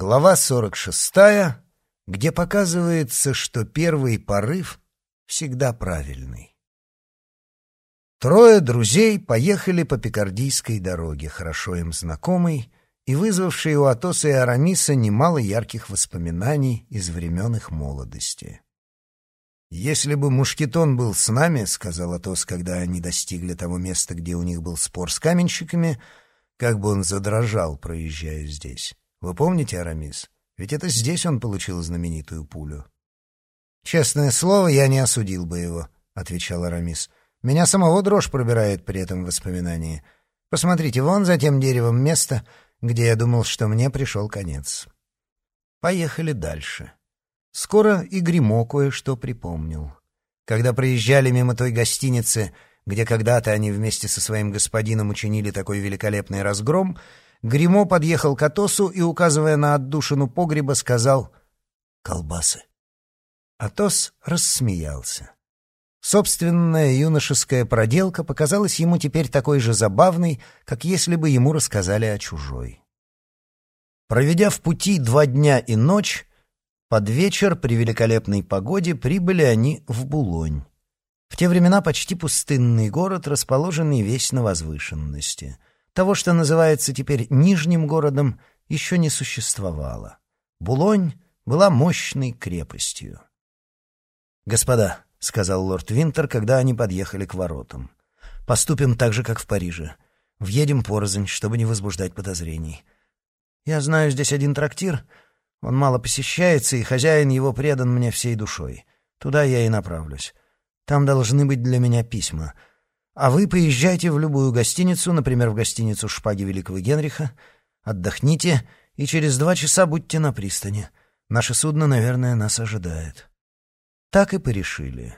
Глава 46, где показывается, что первый порыв всегда правильный. Трое друзей поехали по Пикардийской дороге, хорошо им знакомой, и вызвавшей у Атоса и Арамиса немало ярких воспоминаний из времен их молодости. «Если бы Мушкетон был с нами, — сказал Атос, когда они достигли того места, где у них был спор с каменщиками, — как бы он задрожал, проезжая здесь. Вы помните, Арамис? Ведь это здесь он получил знаменитую пулю». «Честное слово, я не осудил бы его», — отвечал Арамис. «Меня самого дрожь пробирает при этом воспоминании. Посмотрите, вон за тем деревом место, где я думал, что мне пришел конец». Поехали дальше. Скоро и Гримо кое-что припомнил. Когда проезжали мимо той гостиницы, где когда-то они вместе со своим господином учинили такой великолепный разгром, Гримо подъехал к Атосу и, указывая на отдушину погреба, сказал «Колбасы». Атос рассмеялся. Собственная юношеская проделка показалась ему теперь такой же забавной, как если бы ему рассказали о чужой. Проведя в пути два дня и ночь, под вечер при великолепной погоде прибыли они в Булонь. В те времена почти пустынный город, расположенный весь на возвышенности. Того, что называется теперь Нижним городом, еще не существовало. Булонь была мощной крепостью. «Господа», — сказал лорд Винтер, когда они подъехали к воротам, — «поступим так же, как в Париже. Въедем порознь, чтобы не возбуждать подозрений. Я знаю здесь один трактир, он мало посещается, и хозяин его предан мне всей душой. Туда я и направлюсь. Там должны быть для меня письма. А вы поезжайте в любую гостиницу, например, в гостиницу «Шпаги Великого Генриха», отдохните и через два часа будьте на пристани. Наше судно, наверное, нас ожидает. Так и порешили.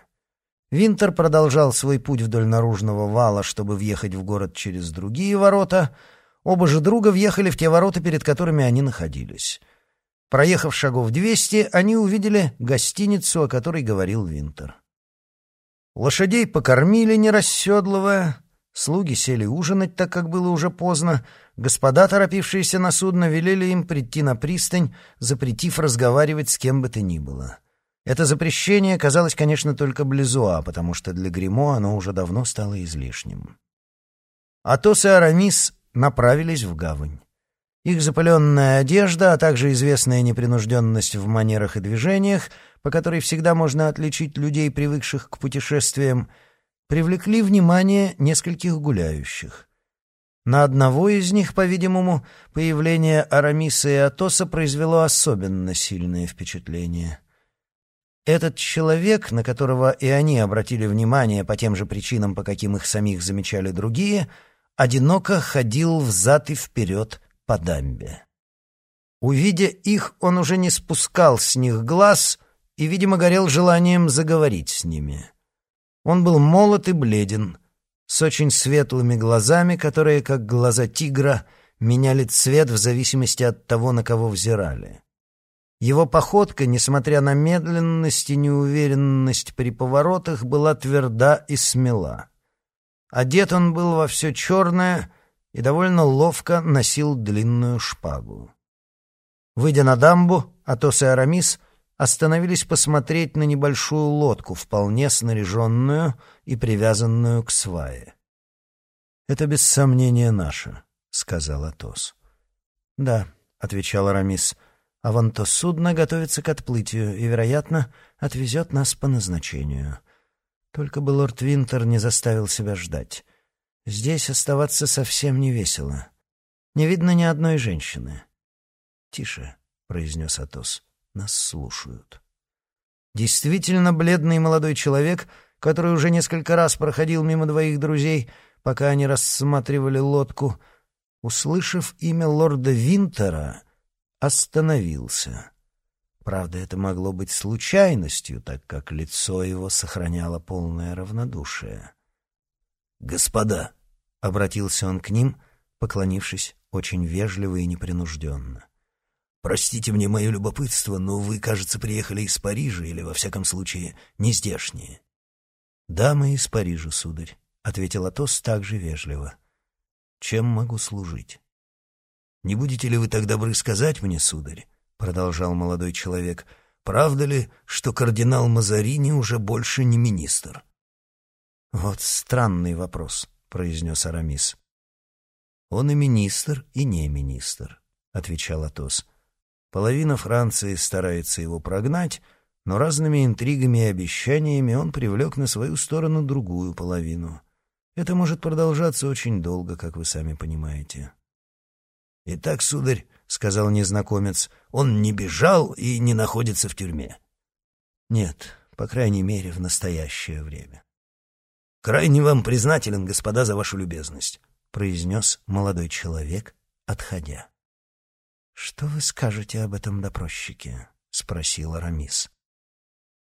Винтер продолжал свой путь вдоль наружного вала, чтобы въехать в город через другие ворота. Оба же друга въехали в те ворота, перед которыми они находились. Проехав шагов двести, они увидели гостиницу, о которой говорил Винтер. Лошадей покормили, не расседлывая, слуги сели ужинать, так как было уже поздно, господа, торопившиеся на судно, велели им прийти на пристань, запретив разговаривать с кем бы то ни было. Это запрещение казалось, конечно, только Близуа, потому что для Гримо оно уже давно стало излишним. Атос и Арамис направились в гавань. Их запыленная одежда, а также известная непринужденность в манерах и движениях, по которой всегда можно отличить людей, привыкших к путешествиям, привлекли внимание нескольких гуляющих. На одного из них, по-видимому, появление Арамиса и Атоса произвело особенно сильное впечатление. Этот человек, на которого и они обратили внимание по тем же причинам, по каким их самих замечали другие, одиноко ходил взад и вперед по дамбе. Увидя их, он уже не спускал с них глаз и, видимо, горел желанием заговорить с ними. Он был молод и бледен, с очень светлыми глазами, которые, как глаза тигра, меняли цвет в зависимости от того, на кого взирали. Его походка, несмотря на медленность и неуверенность при поворотах, была тверда и смела. Одет он был во все черное — и довольно ловко носил длинную шпагу. Выйдя на дамбу, Атос и Арамис остановились посмотреть на небольшую лодку, вполне снаряженную и привязанную к свае. «Это без сомнения наше», — сказал Атос. «Да», — отвечал Арамис, — «а вон то судно готовится к отплытию и, вероятно, отвезет нас по назначению. Только бы лорд Винтер не заставил себя ждать. Здесь оставаться совсем не весело. Не видно ни одной женщины. «Тише», — произнес Атос, — «нас слушают». Действительно бледный молодой человек, который уже несколько раз проходил мимо двоих друзей, пока они рассматривали лодку, услышав имя лорда Винтера, остановился. Правда, это могло быть случайностью, так как лицо его сохраняло полное равнодушие. «Господа!» — обратился он к ним, поклонившись очень вежливо и непринужденно. «Простите мне мое любопытство, но вы, кажется, приехали из Парижа или, во всяком случае, не здешние». «Да, мы из Парижа, сударь», — ответил Атос также вежливо. «Чем могу служить?» «Не будете ли вы так добры сказать мне, сударь?» — продолжал молодой человек. «Правда ли, что кардинал Мазарини уже больше не министр?» «Вот странный вопрос», — произнес Арамис. «Он и министр, и не министр», — отвечал Атос. «Половина Франции старается его прогнать, но разными интригами и обещаниями он привлек на свою сторону другую половину. Это может продолжаться очень долго, как вы сами понимаете». «Итак, сударь», — сказал незнакомец, — «он не бежал и не находится в тюрьме». «Нет, по крайней мере, в настоящее время». «Крайне вам признателен, господа, за вашу любезность», — произнес молодой человек, отходя. «Что вы скажете об этом допросчике?» — спросил Арамис.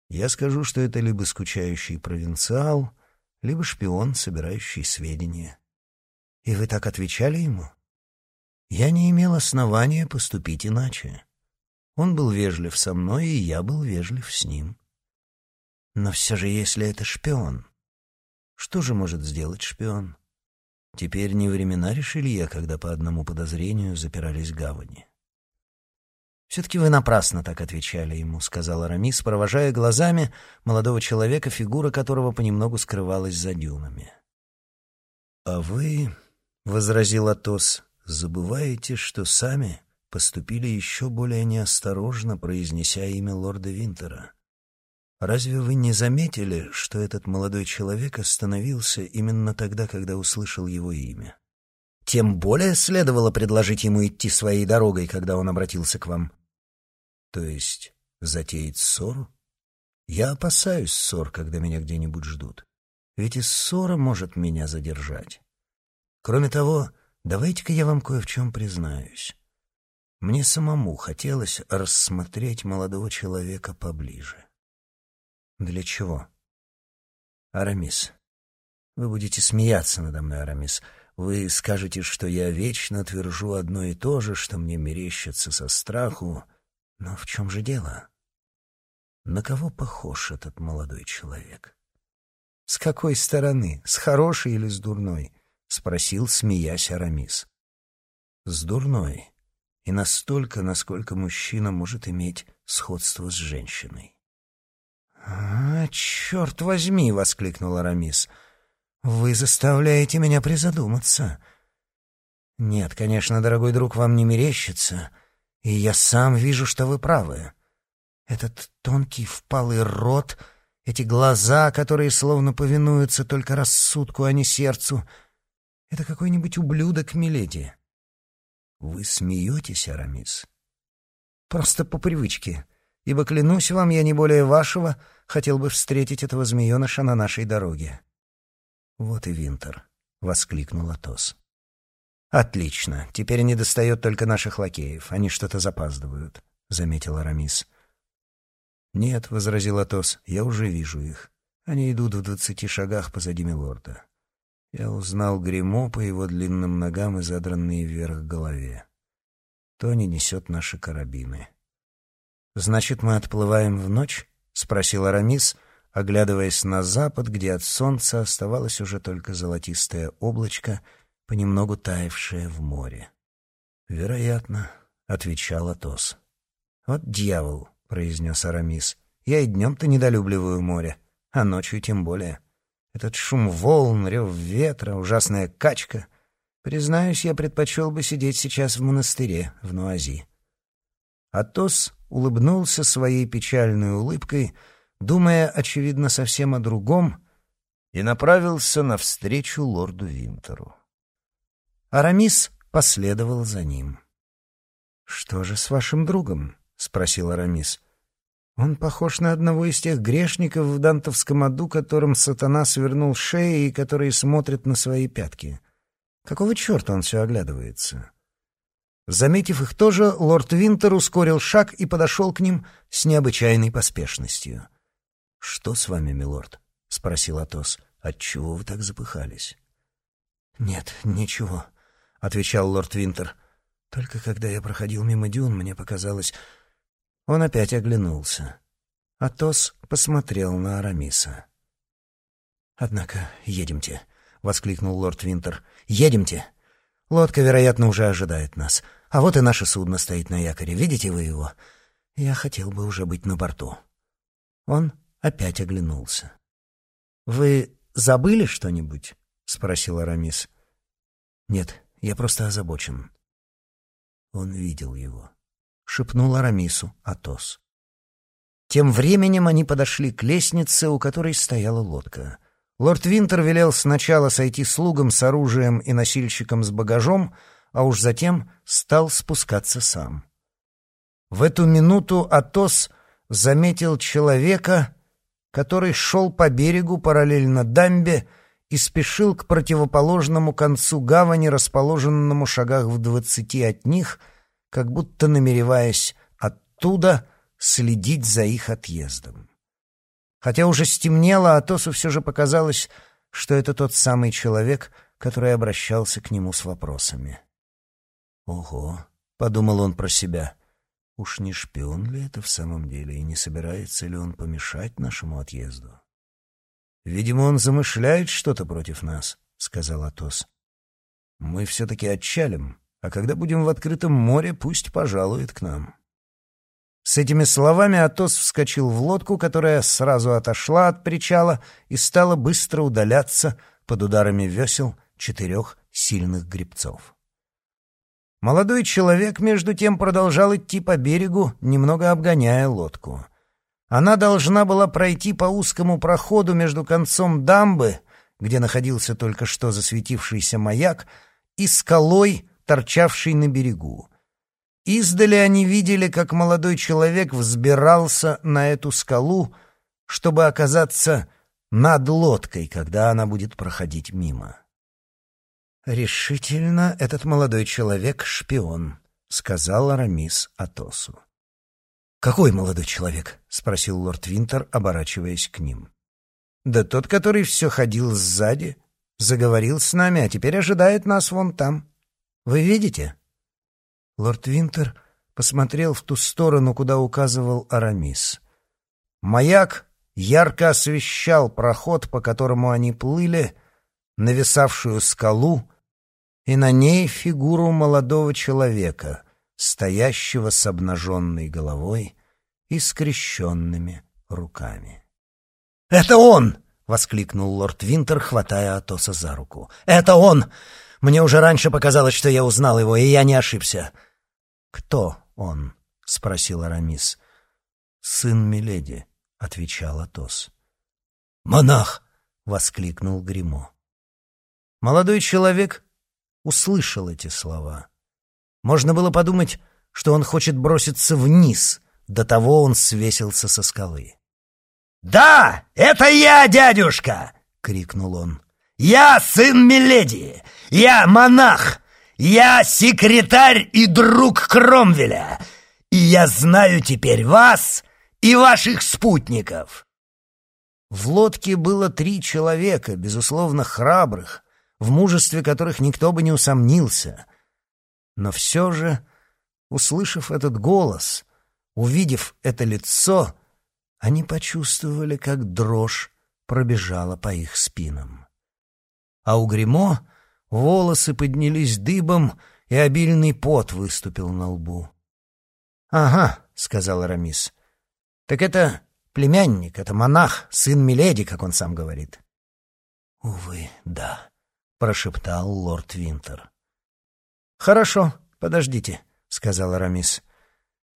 «Я скажу, что это либо скучающий провинциал, либо шпион, собирающий сведения». «И вы так отвечали ему?» Я не имел основания поступить иначе. Он был вежлив со мной, и я был вежлив с ним. Но все же, если это шпион, что же может сделать шпион? Теперь не времена решили я, когда по одному подозрению запирались гавани. «Все-таки вы напрасно так отвечали ему», — сказал Арамис, провожая глазами молодого человека, фигура которого понемногу скрывалась за дюнами. «А вы», — возразил Атос, забываете, что сами поступили еще более неосторожно, произнеся имя лорда Винтера. Разве вы не заметили, что этот молодой человек остановился именно тогда, когда услышал его имя? Тем более следовало предложить ему идти своей дорогой, когда он обратился к вам. То есть затеять ссору? Я опасаюсь ссор, когда меня где-нибудь ждут. Ведь и ссора может меня задержать. Кроме того, Давайте-ка я вам кое в чем признаюсь. Мне самому хотелось рассмотреть молодого человека поближе. Для чего? Арамис. Вы будете смеяться надо мной, Арамис. Вы скажете, что я вечно твержу одно и то же, что мне мерещится со страху. Но в чем же дело? На кого похож этот молодой человек? С какой стороны? С хорошей или с дурной? — спросил, смеясь Арамис. «С дурной. И настолько, насколько мужчина может иметь сходство с женщиной». «А, черт возьми!» — воскликнул Арамис. «Вы заставляете меня призадуматься». «Нет, конечно, дорогой друг, вам не мерещится, и я сам вижу, что вы правы. Этот тонкий впалый рот, эти глаза, которые словно повинуются только рассудку, а не сердцу — это какой-нибудь ублюдок Миледи. Вы смеетесь, Арамис? Просто по привычке, ибо, клянусь вам, я не более вашего хотел бы встретить этого змееныша на нашей дороге. Вот и Винтер, — воскликнул Атос. «Отлично. Теперь не достает только наших лакеев. Они что-то запаздывают», — заметил Арамис. «Нет», — возразил Атос, — «я уже вижу их. Они идут в двадцати шагах позади милорда. Я узнал гримо по его длинным ногам и задранной вверх голове. Тони несет наши карабины. «Значит, мы отплываем в ночь?» — спросил Арамис, оглядываясь на запад, где от солнца оставалось уже только золотистое облачко, понемногу таявшее в море. «Вероятно», — отвечал Атос. «Вот дьявол», — произнес Арамис, — «я и днем-то недолюбливаю море, а ночью тем более». Этот шум волн, рев ветра, ужасная качка. Признаюсь, я предпочел бы сидеть сейчас в монастыре в Нуази. Атос улыбнулся своей печальной улыбкой, думая, очевидно, совсем о другом, и направился навстречу лорду Винтеру. Арамис последовал за ним. «Что же с вашим другом?» — спросил Арамис. Он похож на одного из тех грешников в дантовском аду, которым сатана свернул шеи и которые смотрят на свои пятки. Какого черта он все оглядывается? Заметив их тоже, лорд Винтер ускорил шаг и подошел к ним с необычайной поспешностью. — Что с вами, милорд? — спросил Атос. — Отчего вы так запыхались? — Нет, ничего, — отвечал лорд Винтер. — Только когда я проходил мимо дюн, мне показалось... Он опять оглянулся. Атос посмотрел на Арамиса. «Однако едемте», — воскликнул лорд Винтер. «Едемте! Лодка, вероятно, уже ожидает нас. А вот и наше судно стоит на якоре. Видите вы его? Я хотел бы уже быть на борту». Он опять оглянулся. «Вы забыли что-нибудь?» — спросил Арамис. «Нет, я просто озабочен». Он видел его. Шепнул Арамису Атос. Тем временем они подошли к лестнице, у которой стояла лодка. Лорд Винтер велел сначала сойти слугам с оружием и носильщиком с багажом, а уж затем стал спускаться сам. В эту минуту Атос заметил человека, который шел по берегу параллельно дамбе и спешил к противоположному концу гавани, расположенному шагах в двадцати от них, как будто намереваясь оттуда следить за их отъездом. Хотя уже стемнело, Атосу все же показалось, что это тот самый человек, который обращался к нему с вопросами. «Ого!» — подумал он про себя. «Уж не шпион ли это в самом деле, и не собирается ли он помешать нашему отъезду?» «Видимо, он замышляет что-то против нас», — сказал Атос. «Мы все-таки отчалим, а когда будем в открытом море, пусть пожалует к нам». С этими словами Атос вскочил в лодку, которая сразу отошла от причала и стала быстро удаляться под ударами весел четырех сильных гребцов. Молодой человек, между тем, продолжал идти по берегу, немного обгоняя лодку. Она должна была пройти по узкому проходу между концом дамбы, где находился только что засветившийся маяк, и скалой, торчавшей на берегу. Издали они видели, как молодой человек взбирался на эту скалу, чтобы оказаться над лодкой, когда она будет проходить мимо. «Решительно этот молодой человек — шпион», — сказал Арамис Атосу. «Какой молодой человек?» — спросил лорд Винтер, оборачиваясь к ним. «Да тот, который все ходил сзади, заговорил с нами, а теперь ожидает нас вон там. Вы видите?» Лорд Винтер посмотрел в ту сторону, куда указывал Арамис. Маяк ярко освещал проход, по которому они плыли, нависавшую скалу, и на ней фигуру молодого человека, стоящего с обнаженной головой и скрещенными руками. «Это он!» — воскликнул лорд Винтер, хватая Атоса за руку. «Это он! Мне уже раньше показалось, что я узнал его, и я не ошибся. «Кто он?» — спросил Арамис. «Сын Миледи», — отвечал Атос. «Монах!» — воскликнул Гримо. Молодой человек услышал эти слова. Можно было подумать, что он хочет броситься вниз, до того он свесился со скалы. «Да, это я, дядюшка!» — крикнул он. «Я сын Миледи! Я монах! Я секретарь и друг Кромвеля, и я знаю теперь вас и ваших спутников. В лодке было три человека, безусловно, храбрых, в мужестве которых никто бы не усомнился. Но все же, услышав этот голос, увидев это лицо, они почувствовали, как дрожь пробежала по их спинам. А у Гремо волосы поднялись дыбом, и обильный пот выступил на лбу. «Ага», — сказал Арамис. «Так это племянник, это монах, сын Миледи, как он сам говорит». «Увы, да», — прошептал лорд Винтер. «Хорошо, подождите», — сказал Арамис.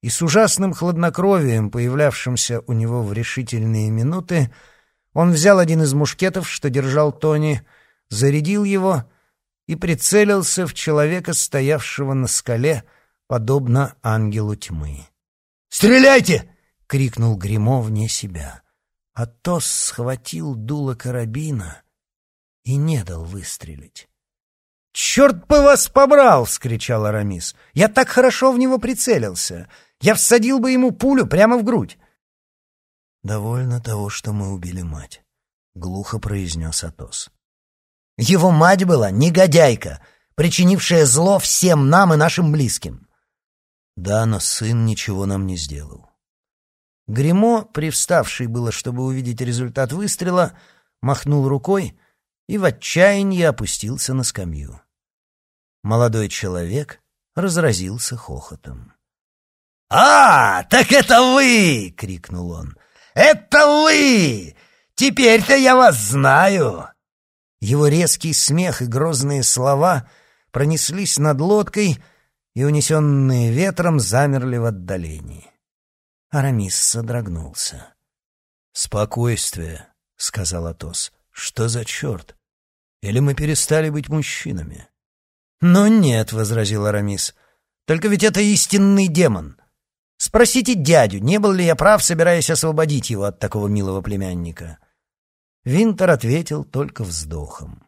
И с ужасным хладнокровием, появлявшимся у него в решительные минуты, он взял один из мушкетов, что держал Тони, зарядил его и прицелился в человека, стоявшего на скале, подобно ангелу тьмы. «Стреляйте!» — крикнул Гримо вне себя. Атос схватил дуло карабина и не дал выстрелить. «Черт бы вас побрал!» — вскричал Арамис. «Я так хорошо в него прицелился! Я всадил бы ему пулю прямо в грудь!» «Довольно того, что мы убили мать», — глухо произнес Атос. Его мать была негодяйка, причинившая зло всем нам и нашим близким. Да, но сын ничего нам не сделал. Гремо, привставший было, чтобы увидеть результат выстрела, махнул рукой и в отчаянии опустился на скамью. Молодой человек разразился хохотом. «А, так это вы!» — крикнул он. «Это вы! Теперь-то я вас знаю!» Его резкий смех и грозные слова пронеслись над лодкой и, унесенные ветром, замерли в отдалении. Арамис содрогнулся. «Спокойствие», — сказал Атос. «Что за черт? Или мы перестали быть мужчинами?» «Но нет», — возразил Арамис. «Только ведь это истинный демон. Спросите дядю, не был ли я прав, собираясь освободить его от такого милого племянника?» Винтер ответил только вздохом.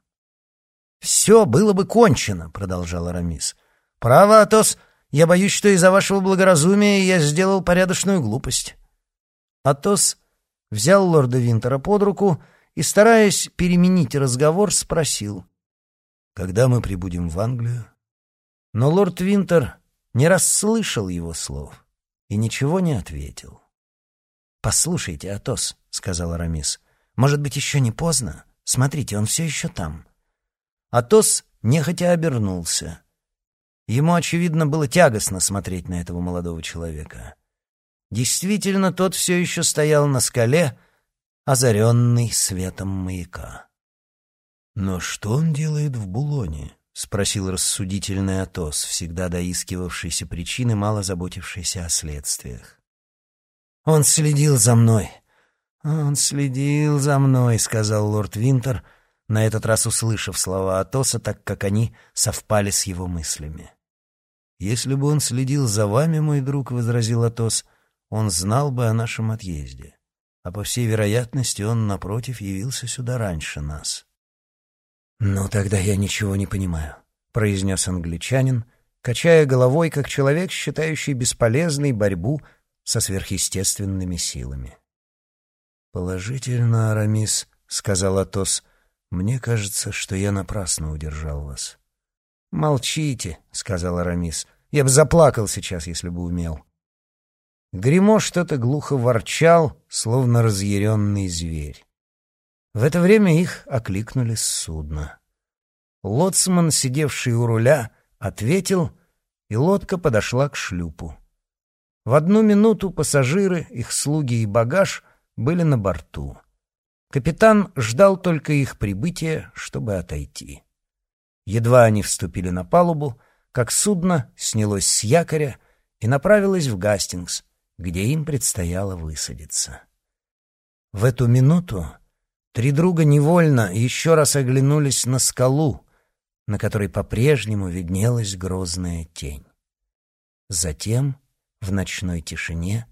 «Все было бы кончено», — продолжал Арамис. «Право, Атос, я боюсь, что из-за вашего благоразумия я сделал порядочную глупость». Атос взял лорда Винтера под руку и, стараясь переменить разговор, спросил, «Когда мы прибудем в Англию?» Но лорд Винтер не расслышал его слов и ничего не ответил. «Послушайте, Атос», — сказал Арамис, — «может быть, еще не поздно? Смотрите, он все еще там». Атос нехотя обернулся. Ему, очевидно, было тягостно смотреть на этого молодого человека. Действительно, тот все еще стоял на скале, озаренный светом маяка. «Но что он делает в Булоне?» — спросил рассудительный Атос, всегда доискивавшийся причины, мало заботившийся о следствиях. «Он следил за мной. Он следил за мной», — сказал лорд Винтер, на этот раз услышав слова Атоса, так как они совпали с его мыслями. «Если бы он следил за вами, мой друг», — возразил Атос, — «он знал бы о нашем отъезде а по всей вероятности он, напротив, явился сюда раньше нас. «Ну, тогда я ничего не понимаю», — произнес англичанин, качая головой, как человек, считающий бесполезной борьбу со сверхъестественными силами. «Положительно, Арамис», — сказал Атос, — «мне кажется, что я напрасно удержал вас». «Молчите», — сказал Арамис, — «я бы заплакал сейчас, если бы умел». Гримо что-то глухо ворчал, словно разъяренный зверь. В это время их окликнули с судна. Лоцман, сидевший у руля, ответил, и лодка подошла к шлюпу. В одну минуту пассажиры, их слуги и багаж были на борту. Капитан ждал только их прибытия, чтобы отойти. Едва они вступили на палубу, как судно снялось с якоря и направилось в Гастингс, где им предстояло высадиться. В эту минуту три друга невольно еще раз оглянулись на скалу, на которой по-прежнему виднелась грозная тень. Затем, в ночной тишине,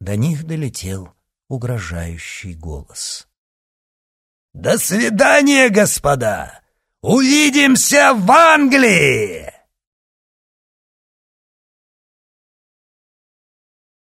до них долетел угрожающий голос. «До свидания, господа! Увидимся в Англии!»